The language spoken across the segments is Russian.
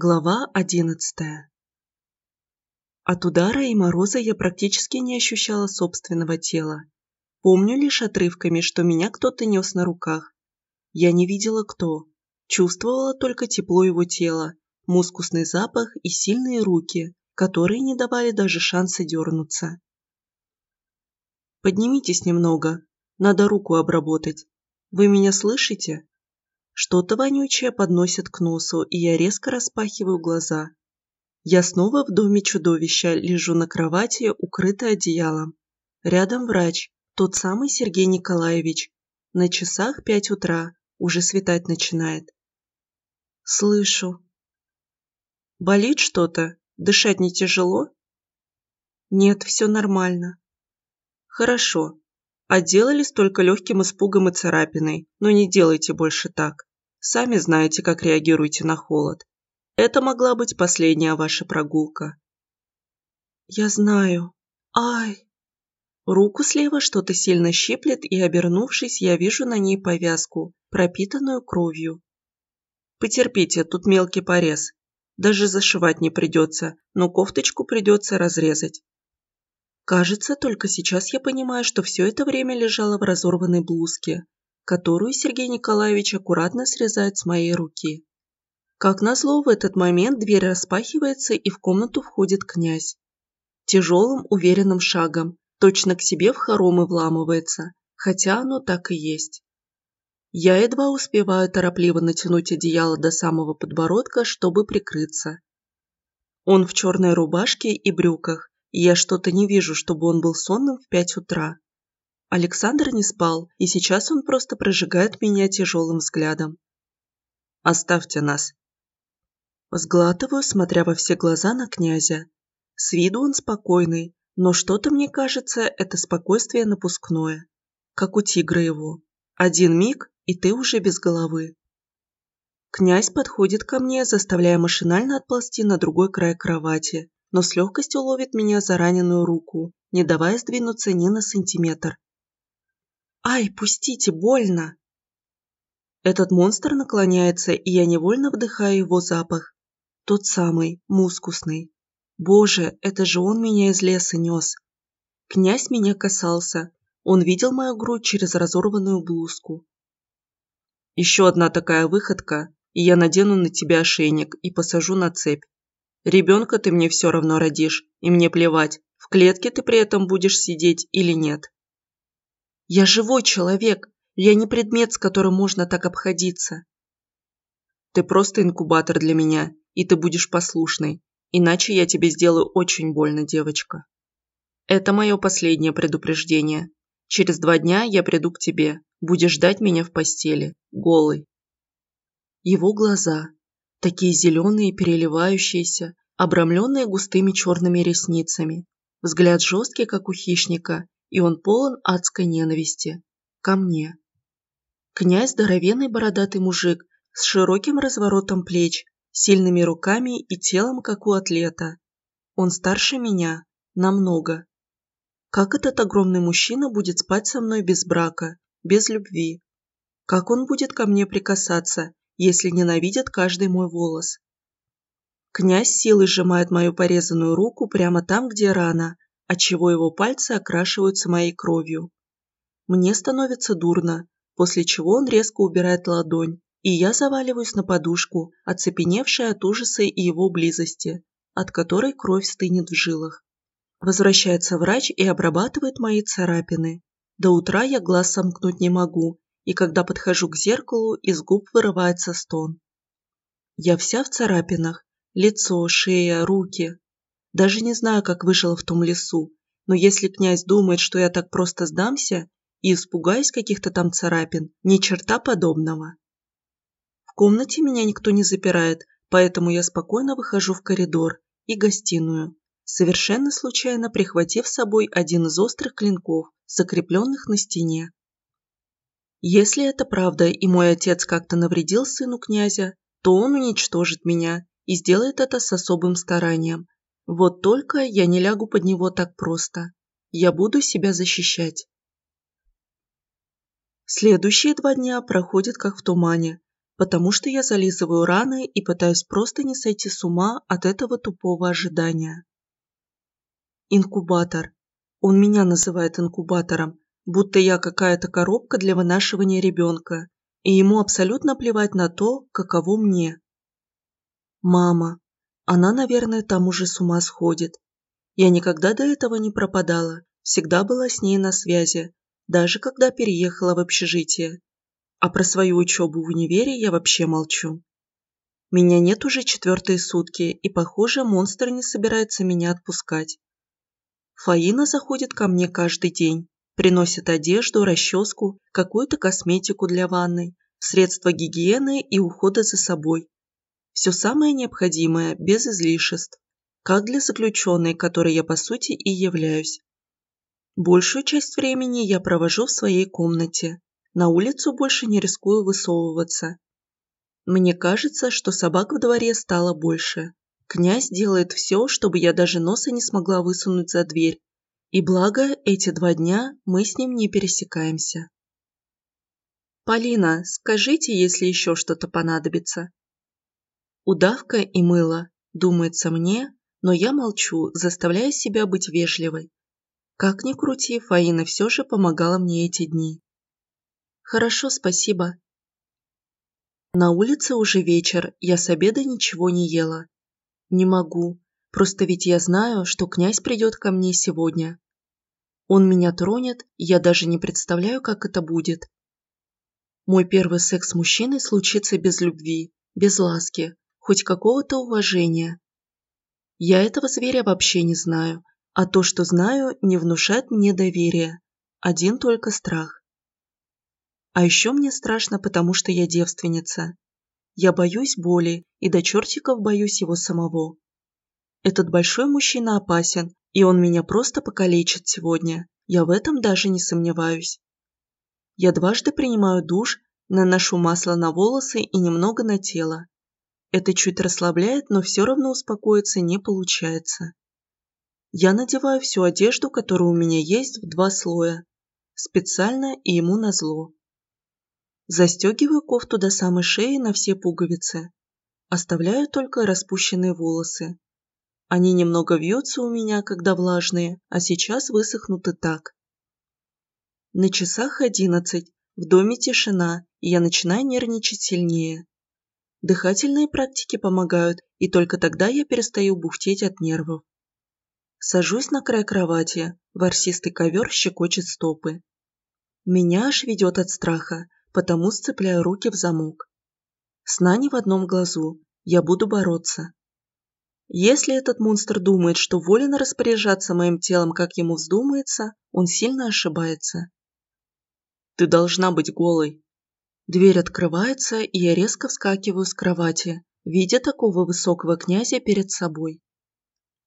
Глава одиннадцатая От удара и мороза я практически не ощущала собственного тела. Помню лишь отрывками, что меня кто-то нес на руках. Я не видела кто. Чувствовала только тепло его тела, мускусный запах и сильные руки, которые не давали даже шанса дернуться. «Поднимитесь немного, надо руку обработать. Вы меня слышите?» Что-то вонючее подносит к носу, и я резко распахиваю глаза. Я снова в доме чудовища, лежу на кровати, укрытая одеялом. Рядом врач, тот самый Сергей Николаевич. На часах пять утра, уже светать начинает. Слышу. Болит что-то? Дышать не тяжело? Нет, все нормально. Хорошо. Отделались только легким испугом и царапиной, но не делайте больше так. Сами знаете, как реагируете на холод. Это могла быть последняя ваша прогулка. Я знаю. Ай! Руку слева что-то сильно щиплет, и, обернувшись, я вижу на ней повязку, пропитанную кровью. Потерпите, тут мелкий порез. Даже зашивать не придется, но кофточку придется разрезать. Кажется, только сейчас я понимаю, что все это время лежала в разорванной блузке, которую Сергей Николаевич аккуратно срезает с моей руки. Как назло, в этот момент дверь распахивается, и в комнату входит князь. Тяжелым, уверенным шагом, точно к себе в хоромы вламывается, хотя оно так и есть. Я едва успеваю торопливо натянуть одеяло до самого подбородка, чтобы прикрыться. Он в черной рубашке и брюках, и я что-то не вижу, чтобы он был сонным в пять утра. Александр не спал, и сейчас он просто прожигает меня тяжелым взглядом. «Оставьте нас». Сглатываю, смотря во все глаза на князя. С виду он спокойный, но что-то мне кажется, это спокойствие напускное. Как у тигра его. Один миг, и ты уже без головы. Князь подходит ко мне, заставляя машинально отползти на другой край кровати, но с легкостью ловит меня за раненую руку, не давая сдвинуться ни на сантиметр. «Ай, пустите, больно!» Этот монстр наклоняется, и я невольно вдыхаю его запах. Тот самый, мускусный. Боже, это же он меня из леса нес. Князь меня касался. Он видел мою грудь через разорванную блузку. Еще одна такая выходка, и я надену на тебя ошейник и посажу на цепь. Ребенка ты мне все равно родишь, и мне плевать, в клетке ты при этом будешь сидеть или нет. Я живой человек, я не предмет, с которым можно так обходиться. Ты просто инкубатор для меня, и ты будешь послушной, иначе я тебе сделаю очень больно, девочка. Это мое последнее предупреждение. Через два дня я приду к тебе, будешь ждать меня в постели, голый. Его глаза, такие зеленые, переливающиеся, обрамленные густыми черными ресницами, взгляд жесткий, как у хищника, и он полон адской ненависти. Ко мне. Князь – здоровенный бородатый мужик с широким разворотом плеч, сильными руками и телом, как у атлета. Он старше меня, намного. Как этот огромный мужчина будет спать со мной без брака, без любви? Как он будет ко мне прикасаться, если ненавидит каждый мой волос? Князь силой сжимает мою порезанную руку прямо там, где рана, отчего его пальцы окрашиваются моей кровью. Мне становится дурно, после чего он резко убирает ладонь, и я заваливаюсь на подушку, оцепеневшая от ужаса и его близости, от которой кровь стынет в жилах. Возвращается врач и обрабатывает мои царапины. До утра я глаз сомкнуть не могу, и когда подхожу к зеркалу, из губ вырывается стон. Я вся в царапинах, лицо, шея, руки. Даже не знаю, как выжила в том лесу, но если князь думает, что я так просто сдамся и испугаюсь каких-то там царапин, ни черта подобного. В комнате меня никто не запирает, поэтому я спокойно выхожу в коридор и гостиную, совершенно случайно прихватив с собой один из острых клинков, закрепленных на стене. Если это правда и мой отец как-то навредил сыну князя, то он уничтожит меня и сделает это с особым старанием, вот только я не лягу под него так просто. Я буду себя защищать. Следующие два дня проходят как в тумане. потому что я зализываю раны и пытаюсь просто не сойти с ума от этого тупого ожидания. Инкубатор. Он меня называет инкубатором, будто я какая-то коробка для вынашивания ребенка, и ему абсолютно плевать на то, каково мне. Мама. Она, наверное, там уже с ума сходит. Я никогда до этого не пропадала, всегда была с ней на связи, даже когда переехала в общежитие. А про свою учебу в универе я вообще молчу. Меня нет уже четвертые сутки, и, похоже, монстр не собирается меня отпускать. Фаина заходит ко мне каждый день, приносит одежду, расческу, какую-то косметику для ванной, средства гигиены и ухода за собой. Все самое необходимое, без излишеств, как для заключенной, которой я по сути и являюсь. Большую часть времени я провожу в своей комнате. На улицу больше не рискую высовываться. Мне кажется, что собак в дворе стало больше. Князь делает все, чтобы я даже носа не смогла высунуть за дверь. И благо, эти два дня мы с ним не пересекаемся. «Полина, скажите, если еще что-то понадобится». Удавка и мыло, думается мне, но я молчу, заставляя себя быть вежливой. Как ни крути, Фаина все же помогала мне эти дни. Хорошо, спасибо. На улице уже вечер, я с обеда ничего не ела. Не могу, просто ведь я знаю, что князь придет ко мне сегодня. Он меня тронет, я даже не представляю, как это будет. Мой первый секс с мужчиной случится без любви, без ласки, хоть какого-то уважения. Я этого зверя вообще не знаю, а то, что знаю, не внушает мне доверия. Один только страх. А еще мне страшно, потому что я девственница. Я боюсь боли и до чертиков боюсь его самого. Этот большой мужчина опасен, и он меня просто покалечит сегодня. Я в этом даже не сомневаюсь. Я дважды принимаю душ, наношу масло на волосы и немного на тело. Это чуть расслабляет, но все равно успокоиться не получается. Я надеваю всю одежду, которая у меня есть, в два слоя. Специально и ему назло. Застегиваю кофту до самой шеи на все пуговицы. Оставляю только распущенные волосы. Они немного вьются у меня, когда влажные, а сейчас высохнут и так. На часах одиннадцать, в доме тишина, и я начинаю нервничать сильнее. Дыхательные практики помогают, и только тогда я перестаю бухтеть от нервов. Сажусь на край кровати, ворсистый ковер щекочет стопы. Меня аж ведет от страха, потому сцепляю руки в замок. Сна не в одном глазу, я буду бороться. Если этот монстр думает, что волен распоряжаться моим телом, как ему вздумается, он сильно ошибается. Ты должна быть голой. Дверь открывается, и я резко вскакиваю с кровати, видя такого высокого князя перед собой.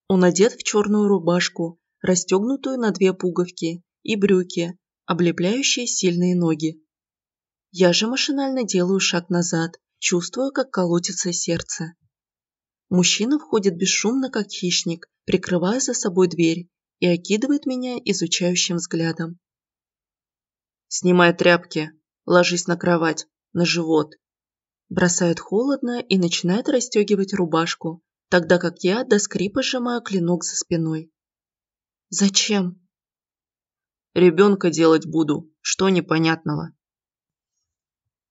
Он одет в черную рубашку, расстегнутую на две пуговки, и брюки, облепляющие сильные ноги. Я же машинально делаю шаг назад, чувствую, как колотится сердце. Мужчина входит бесшумно, как хищник, прикрывая за собой дверь и окидывает меня изучающим взглядом. «Снимай тряпки, ложись на кровать, на живот». Бросает холодно и начинает расстегивать рубашку, тогда как я до скрипа сжимаю клинок за спиной. «Зачем?» «Ребенка делать буду, что непонятного?»